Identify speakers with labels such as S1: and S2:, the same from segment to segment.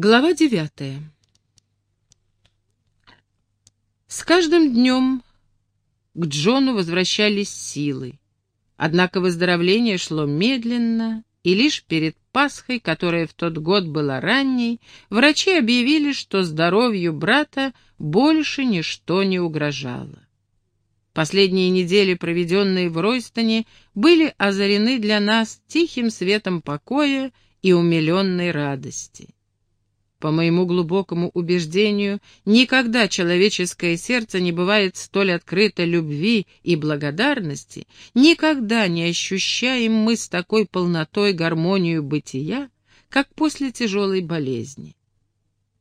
S1: Глава девятая. С каждым днем к Джону возвращались силы. Однако выздоровление шло медленно, и лишь перед Пасхой, которая в тот год была ранней, врачи объявили, что здоровью брата больше ничто не угрожало. Последние недели, проведенные в Ройстоне, были озарены для нас тихим светом покоя и умиленной радости. По моему глубокому убеждению, никогда человеческое сердце не бывает столь открыто любви и благодарности, никогда не ощущаем мы с такой полнотой гармонию бытия, как после тяжелой болезни.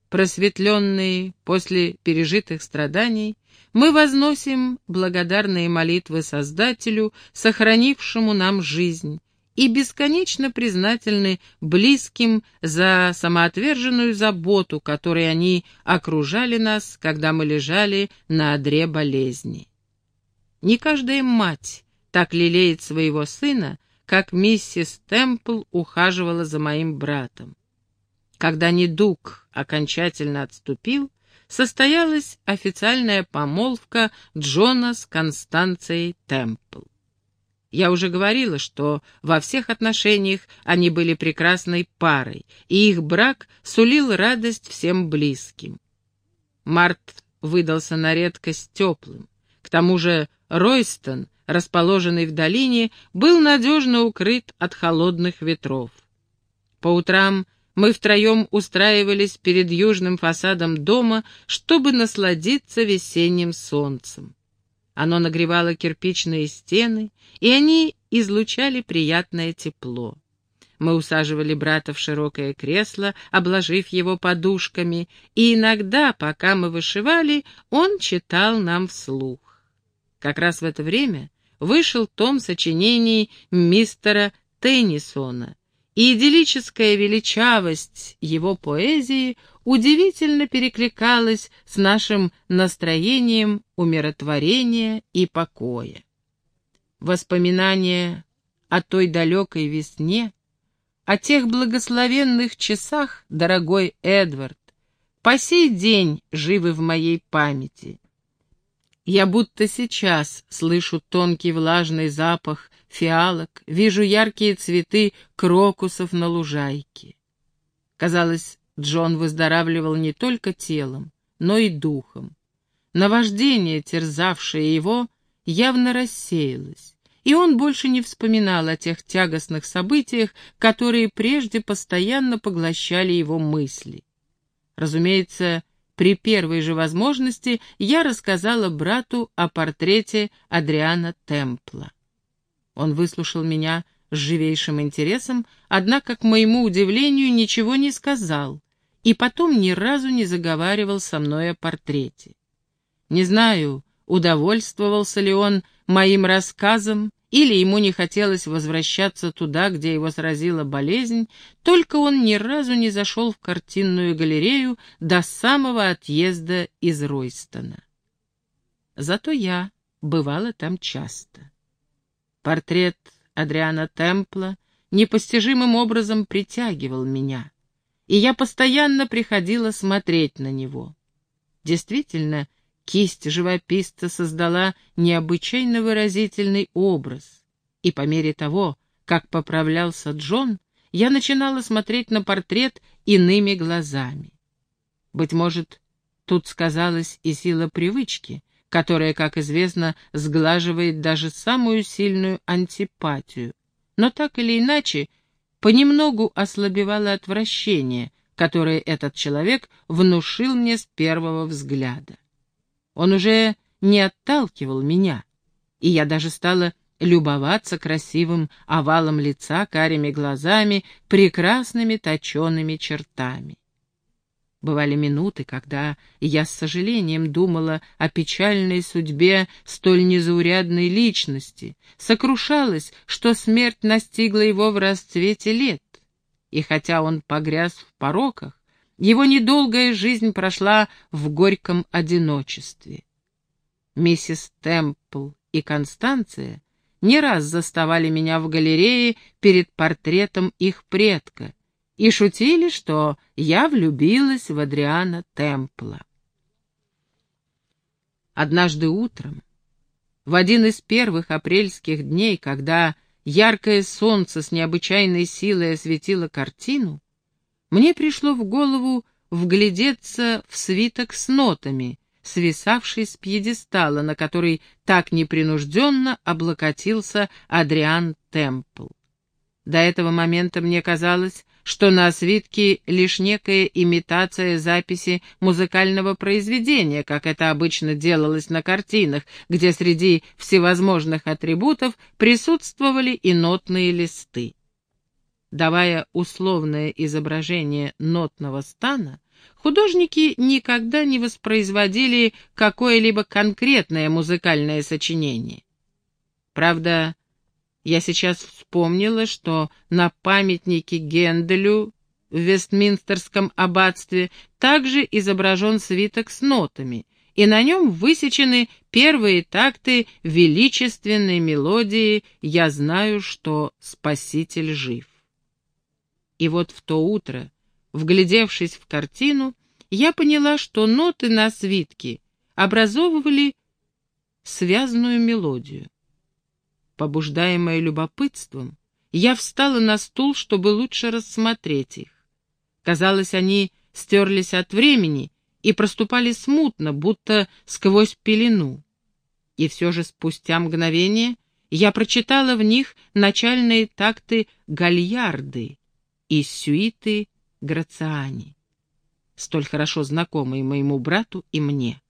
S1: Просветленные после пережитых страданий, мы возносим благодарные молитвы Создателю, сохранившему нам жизнь, и бесконечно признательны близким за самоотверженную заботу, которой они окружали нас, когда мы лежали на одре болезни. Не каждая мать так лелеет своего сына, как миссис Темпл ухаживала за моим братом. Когда недуг окончательно отступил, состоялась официальная помолвка Джона с Констанцией Темпл. Я уже говорила, что во всех отношениях они были прекрасной парой, и их брак сулил радость всем близким. Март выдался на редкость теплым. К тому же Ройстон, расположенный в долине, был надежно укрыт от холодных ветров. По утрам мы втроем устраивались перед южным фасадом дома, чтобы насладиться весенним солнцем. Оно нагревало кирпичные стены, и они излучали приятное тепло. Мы усаживали брата в широкое кресло, обложив его подушками, и иногда, пока мы вышивали, он читал нам вслух. Как раз в это время вышел том сочинений мистера Теннисона, и идиллическая величавость его поэзии удивительно перекликалась с нашим настроением умиротворения и покоя. Воспоминания о той далекой весне, о тех благословенных часах, дорогой Эдвард, по сей день живы в моей памяти. Я будто сейчас слышу тонкий влажный запах фиалок, вижу яркие цветы крокусов на лужайке. Казалось, Джон выздоравливал не только телом, но и духом. Наваждение, терзавшее его, явно рассеялось, и он больше не вспоминал о тех тягостных событиях, которые прежде постоянно поглощали его мысли. Разумеется, при первой же возможности я рассказала брату о портрете Адриана Темпла. Он выслушал меня с живейшим интересом, однако, к моему удивлению, ничего не сказал, и потом ни разу не заговаривал со мной о портрете. Не знаю, удовольствовался ли он моим рассказом или ему не хотелось возвращаться туда, где его сразила болезнь, только он ни разу не зашел в картинную галерею до самого отъезда из Ройстона. Зато я бывала там часто. Портрет Адриана Темпла непостижимым образом притягивал меня, и я постоянно приходила смотреть на него. Действительно, кисть живописца создала необычайно выразительный образ, и по мере того, как поправлялся Джон, я начинала смотреть на портрет иными глазами. Быть может, тут сказалась и сила привычки, которая, как известно, сглаживает даже самую сильную антипатию, но так или иначе понемногу ослабевало отвращение, которое этот человек внушил мне с первого взгляда. Он уже не отталкивал меня, и я даже стала любоваться красивым овалом лица, карими глазами, прекрасными точеными чертами. Бывали минуты, когда я с сожалением думала о печальной судьбе столь незаурядной личности, сокрушалась, что смерть настигла его в расцвете лет. И хотя он погряз в пороках, его недолгая жизнь прошла в горьком одиночестве. Миссис Темпл и Констанция не раз заставали меня в галерее перед портретом их предка, и шутили, что я влюбилась в Адриана Темпла. Однажды утром, в один из первых апрельских дней, когда яркое солнце с необычайной силой осветило картину, мне пришло в голову вглядеться в свиток с нотами, свисавший с пьедестала, на который так непринужденно облокотился Адриан Темпл. До этого момента мне казалось, что на свитке лишь некая имитация записи музыкального произведения, как это обычно делалось на картинах, где среди всевозможных атрибутов присутствовали и нотные листы. Давая условное изображение нотного стана, художники никогда не воспроизводили какое-либо конкретное музыкальное сочинение. Правда, я сейчас вспомнила, что на памятнике Генделю в Вестминстерском аббатстве также изображен свиток с нотами, и на нем высечены первые такты величественной мелодии «Я знаю, что Спаситель жив». И вот в то утро, вглядевшись в картину, я поняла, что ноты на свитке образовывали связанную мелодию. Побуждаемая любопытством, я встала на стул, чтобы лучше рассмотреть их. Казалось, они стерлись от времени и проступали смутно, будто сквозь пелену. И все же спустя мгновение я прочитала в них начальные такты гальярды и сюиты Грациани, столь хорошо знакомые моему брату и мне.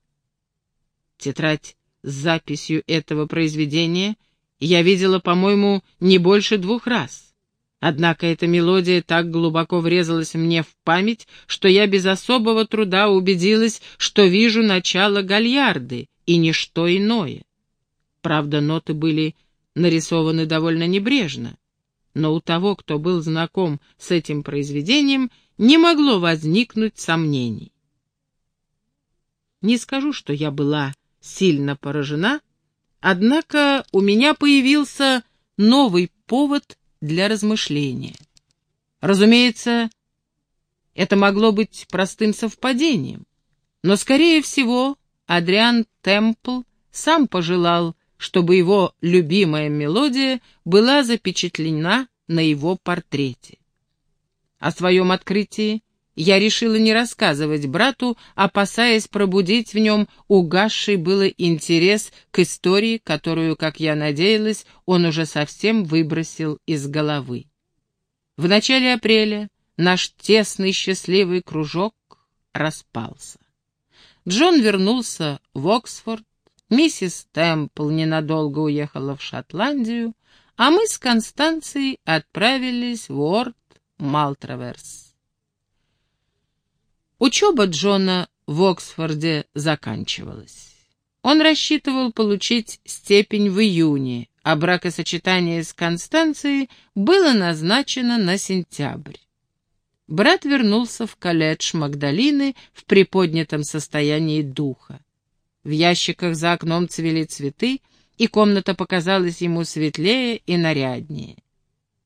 S1: Тетрадь с записью этого произведения я видела, по-моему, не больше двух раз. Однако эта мелодия так глубоко врезалась мне в память, что я без особого труда убедилась, что вижу начало гальярды и ничто иное. Правда, ноты были нарисованы довольно небрежно, но у того, кто был знаком с этим произведением, не могло возникнуть сомнений. Не скажу, что я была сильно поражена, Однако у меня появился новый повод для размышления. Разумеется, это могло быть простым совпадением, но, скорее всего, Адриан Темпл сам пожелал, чтобы его любимая мелодия была запечатлена на его портрете. О своем открытии я решила не рассказывать брату, опасаясь пробудить в нем угасший было интерес к истории, которую, как я надеялась, он уже совсем выбросил из головы. В начале апреля наш тесный счастливый кружок распался. Джон вернулся в Оксфорд, миссис Темпл ненадолго уехала в Шотландию, а мы с Констанцией отправились в Уорд Малтраверс. Учеба Джона в Оксфорде заканчивалась. Он рассчитывал получить степень в июне, а бракосочетание с Констанцией было назначено на сентябрь. Брат вернулся в колледж Магдалины в приподнятом состоянии духа. В ящиках за окном цвели цветы, и комната показалась ему светлее и наряднее.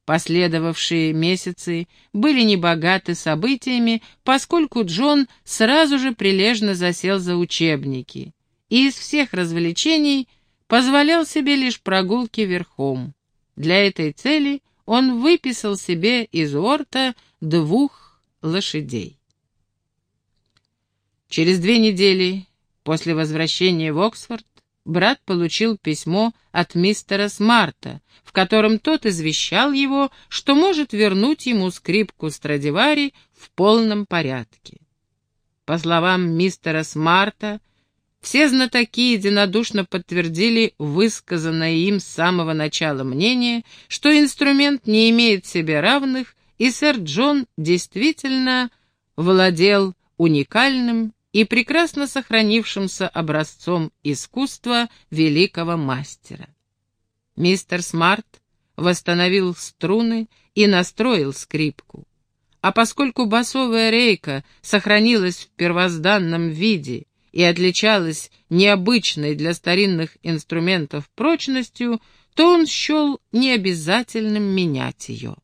S1: Последовавшие месяцы были небогаты событиями, поскольку Джон сразу же прилежно засел за учебники и из всех развлечений позволял себе лишь прогулки верхом. Для этой цели он выписал себе из Орта двух лошадей. Через две недели после возвращения в Оксфорд брат получил письмо от мистера Смарта, в котором тот извещал его, что может вернуть ему скрипку Страдивари в полном порядке. По словам мистера Смарта, все знатоки единодушно подтвердили высказанное им с самого начала мнение, что инструмент не имеет себе равных, и сэр Джон действительно владел уникальным и прекрасно сохранившимся образцом искусства великого мастера. Мистер Смарт восстановил струны и настроил скрипку. А поскольку басовая рейка сохранилась в первозданном виде и отличалась необычной для старинных инструментов прочностью, то он счел необязательным менять ее.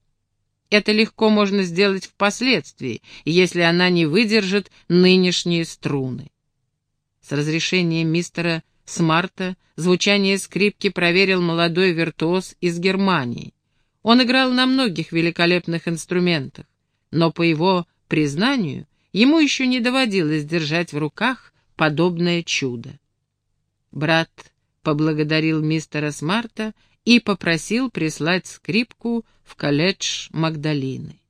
S1: Это легко можно сделать впоследствии, если она не выдержит нынешние струны. С разрешения мистера Смарта звучание скрипки проверил молодой виртуоз из Германии. Он играл на многих великолепных инструментах, но, по его признанию, ему еще не доводилось держать в руках подобное чудо. Брат поблагодарил мистера Смарта и попросил прислать скрипку в колледж Магдалины.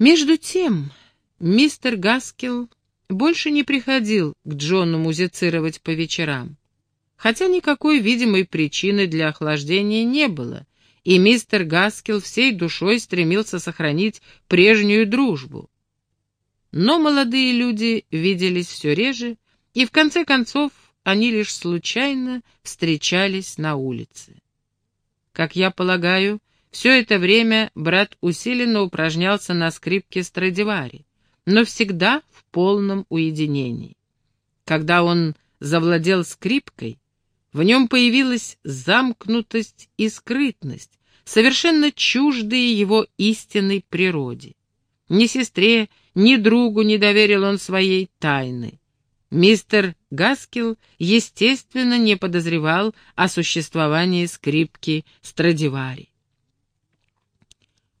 S1: Между тем, мистер Гаскел больше не приходил к Джону музицировать по вечерам, хотя никакой видимой причины для охлаждения не было, и мистер Гаскел всей душой стремился сохранить прежнюю дружбу. Но молодые люди виделись все реже, и в конце концов они лишь случайно встречались на улице. Как я полагаю, все это время брат усиленно упражнялся на скрипке Страдивари, но всегда в полном уединении. Когда он завладел скрипкой, в нем появилась замкнутость и скрытность, совершенно чуждые его истинной природе. Ни сестре, ни другу не доверил он своей тайны. Мистер Гаскил, естественно, не подозревал о существовании скрипки Страдивари.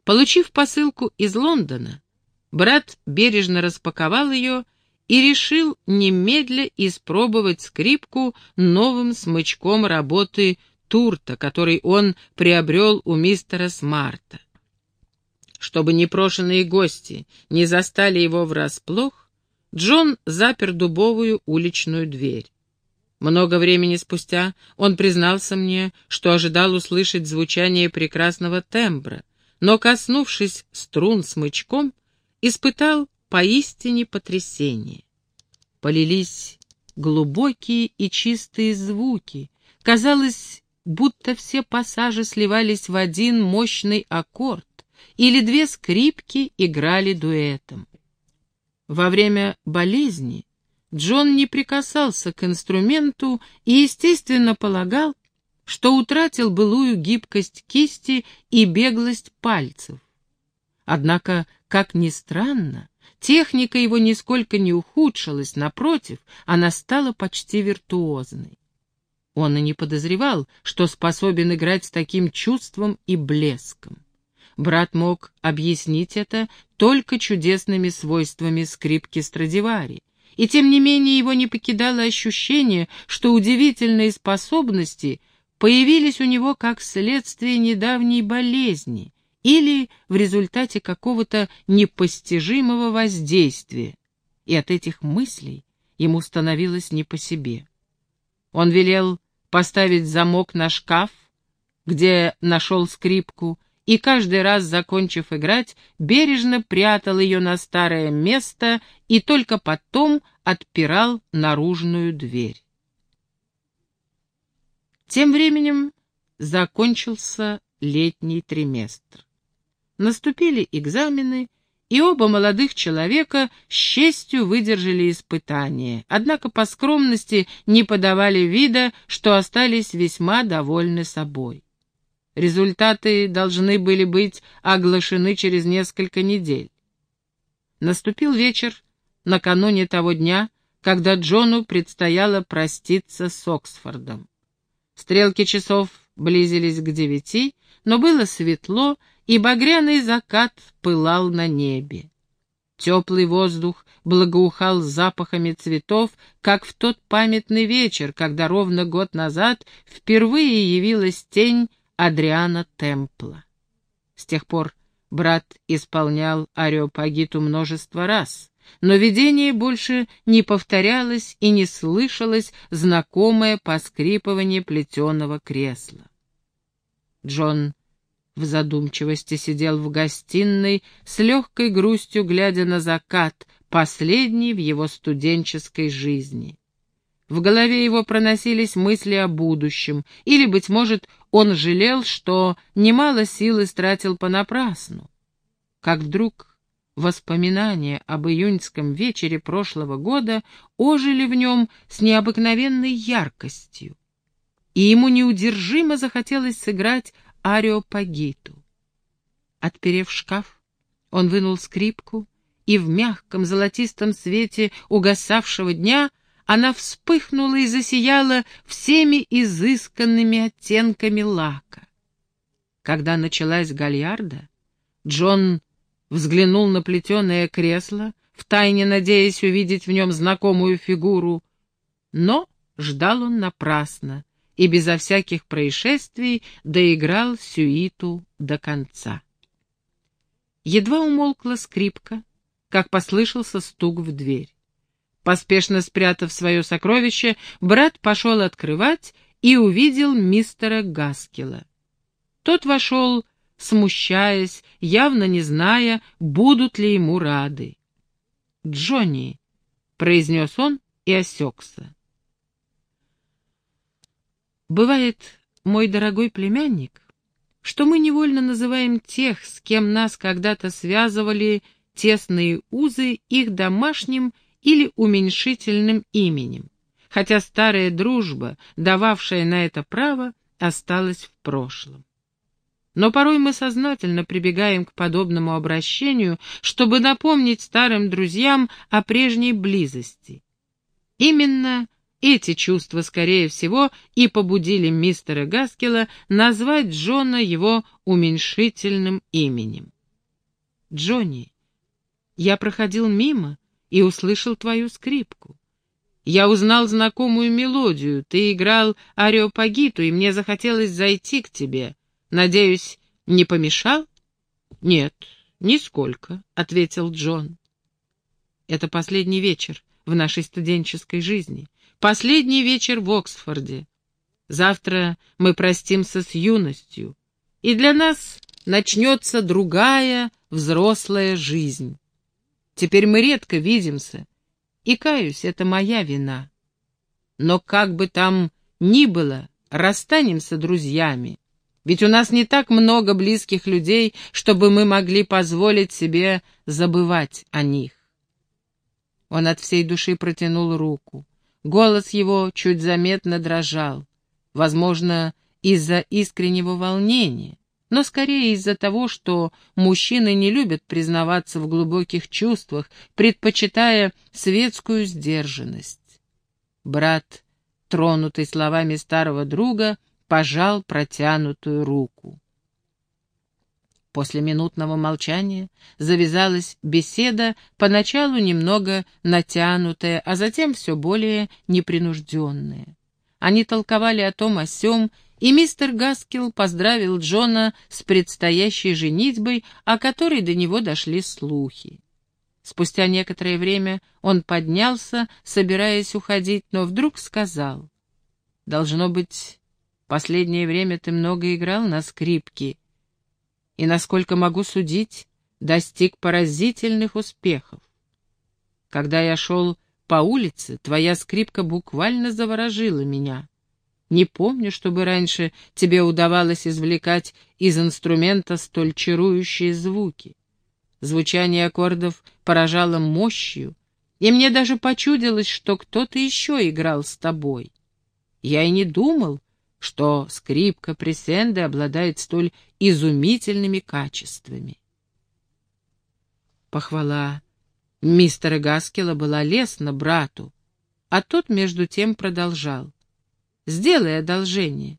S1: Получив посылку из Лондона, брат бережно распаковал ее и решил немедля испробовать скрипку новым смычком работы Турта, который он приобрел у мистера Смарта. Чтобы непрошенные гости не застали его врасплох, Джон запер дубовую уличную дверь. Много времени спустя он признался мне, что ожидал услышать звучание прекрасного тембра, но, коснувшись струн смычком, испытал поистине потрясение. Полились глубокие и чистые звуки. Казалось, будто все пассажи сливались в один мощный аккорд, или две скрипки играли дуэтом. Во время болезни Джон не прикасался к инструменту и, естественно, полагал, что утратил былую гибкость кисти и беглость пальцев. Однако, как ни странно, техника его нисколько не ухудшилась, напротив, она стала почти виртуозной. Он и не подозревал, что способен играть с таким чувством и блеском. Брат мог объяснить это только чудесными свойствами скрипки Страдивари, и тем не менее его не покидало ощущение, что удивительные способности появились у него как следствие недавней болезни или в результате какого-то непостижимого воздействия, и от этих мыслей ему становилось не по себе. Он велел поставить замок на шкаф, где нашел скрипку, и каждый раз, закончив играть, бережно прятал ее на старое место и только потом отпирал наружную дверь. Тем временем закончился летний триместр. Наступили экзамены, и оба молодых человека с честью выдержали испытания, однако по скромности не подавали вида, что остались весьма довольны собой. Результаты должны были быть оглашены через несколько недель. Наступил вечер накануне того дня, когда Джону предстояло проститься с Оксфордом. Стрелки часов близились к девяти, но было светло, и багряный закат пылал на небе. Теплый воздух благоухал запахами цветов, как в тот памятный вечер, когда ровно год назад впервые явилась тень Адриана Темпла. С тех пор брат исполнял Ареопагиту множество раз, но видение больше не повторялось и не слышалось знакомое поскрипывание плетеного кресла. Джон в задумчивости сидел в гостиной, с легкой грустью глядя на закат, последний в его студенческой жизни. В голове его проносились мысли о будущем, или, быть может, он жалел, что немало сил истратил понапрасну. Как вдруг воспоминания об июньском вечере прошлого года ожили в нем с необыкновенной яркостью, и ему неудержимо захотелось сыграть Ареопагиту. Отперев шкаф, он вынул скрипку, и в мягком золотистом свете угасавшего дня она вспыхнула и засияла всеми изысканными оттенками лака. Когда началась гальярда, Джон взглянул на плетеное кресло, втайне надеясь увидеть в нем знакомую фигуру, но ждал он напрасно и безо всяких происшествий доиграл сюиту до конца. Едва умолкла скрипка, как послышался стук в дверь. Поспешно спрятав свое сокровище, брат пошел открывать и увидел мистера Гаскила. Тот вошел, смущаясь, явно не зная, будут ли ему рады. «Джонни», — произнес он и осекся. «Бывает, мой дорогой племянник, что мы невольно называем тех, с кем нас когда-то связывали тесные узы, их домашним или уменьшительным именем, хотя старая дружба, дававшая на это право, осталась в прошлом. Но порой мы сознательно прибегаем к подобному обращению, чтобы напомнить старым друзьям о прежней близости. Именно эти чувства, скорее всего, и побудили мистера Гаскела назвать Джона его уменьшительным именем. «Джонни, я проходил мимо и услышал твою скрипку. Я узнал знакомую мелодию, ты играл ареопагиту, и мне захотелось зайти к тебе». Надеюсь, не помешал? Нет, нисколько, ответил Джон. Это последний вечер в нашей студенческой жизни. Последний вечер в Оксфорде. Завтра мы простимся с юностью, и для нас начнется другая взрослая жизнь. Теперь мы редко видимся, и, каюсь, это моя вина. Но как бы там ни было, расстанемся друзьями, ведь у нас не так много близких людей, чтобы мы могли позволить себе забывать о них. Он от всей души протянул руку. Голос его чуть заметно дрожал. Возможно, из-за искреннего волнения, но скорее из-за того, что мужчины не любят признаваться в глубоких чувствах, предпочитая светскую сдержанность. Брат, тронутый словами старого друга, — пожал протянутую руку. После минутного молчания завязалась беседа, поначалу немного натянутая, а затем все более непринужденная. Они толковали о том о сём, и мистер Гаскил поздравил Джона с предстоящей женитьбой, о которой до него дошли слухи. Спустя некоторое время он поднялся, собираясь уходить, но вдруг сказал, «Должно быть, Последнее время ты много играл на скрипке, и, насколько могу судить, достиг поразительных успехов. Когда я шел по улице, твоя скрипка буквально заворожила меня. Не помню, чтобы раньше тебе удавалось извлекать из инструмента столь чарующие звуки. Звучание аккордов поражало мощью, и мне даже почудилось, что кто-то еще играл с тобой. Я и не думал, что скрипка Пресенды обладает столь изумительными качествами. Похвала мистера Гаскела была лестна брату, а тот между тем продолжал. «Сделай одолжение.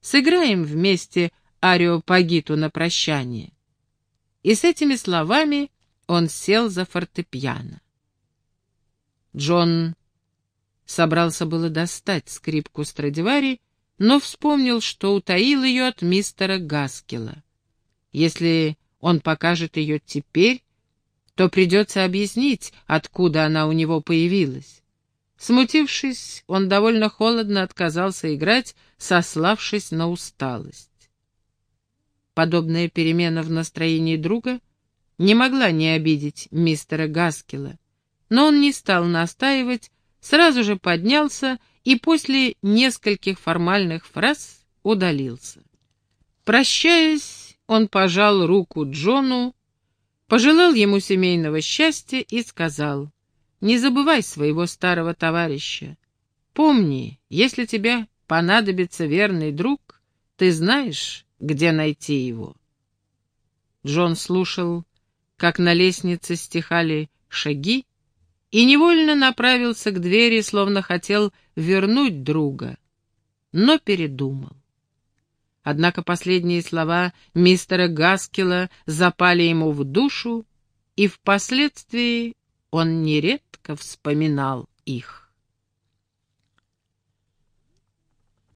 S1: Сыграем вместе ариопагиту на прощание». И с этими словами он сел за фортепиано. Джон собрался было достать скрипку Страдивари, но вспомнил, что утаил ее от мистера Гаскела. Если он покажет ее теперь, то придется объяснить, откуда она у него появилась. Смутившись, он довольно холодно отказался играть, сославшись на усталость. Подобная перемена в настроении друга не могла не обидеть мистера Гаскела, но он не стал настаивать, сразу же поднялся и после нескольких формальных фраз удалился. Прощаясь, он пожал руку Джону, пожелал ему семейного счастья и сказал, «Не забывай своего старого товарища. Помни, если тебе понадобится верный друг, ты знаешь, где найти его. Джон слушал, как на лестнице стихали шаги, и невольно направился к двери, словно хотел вернуть друга, но передумал. Однако последние слова мистера Гаскила запали ему в душу, и впоследствии он нередко вспоминал их.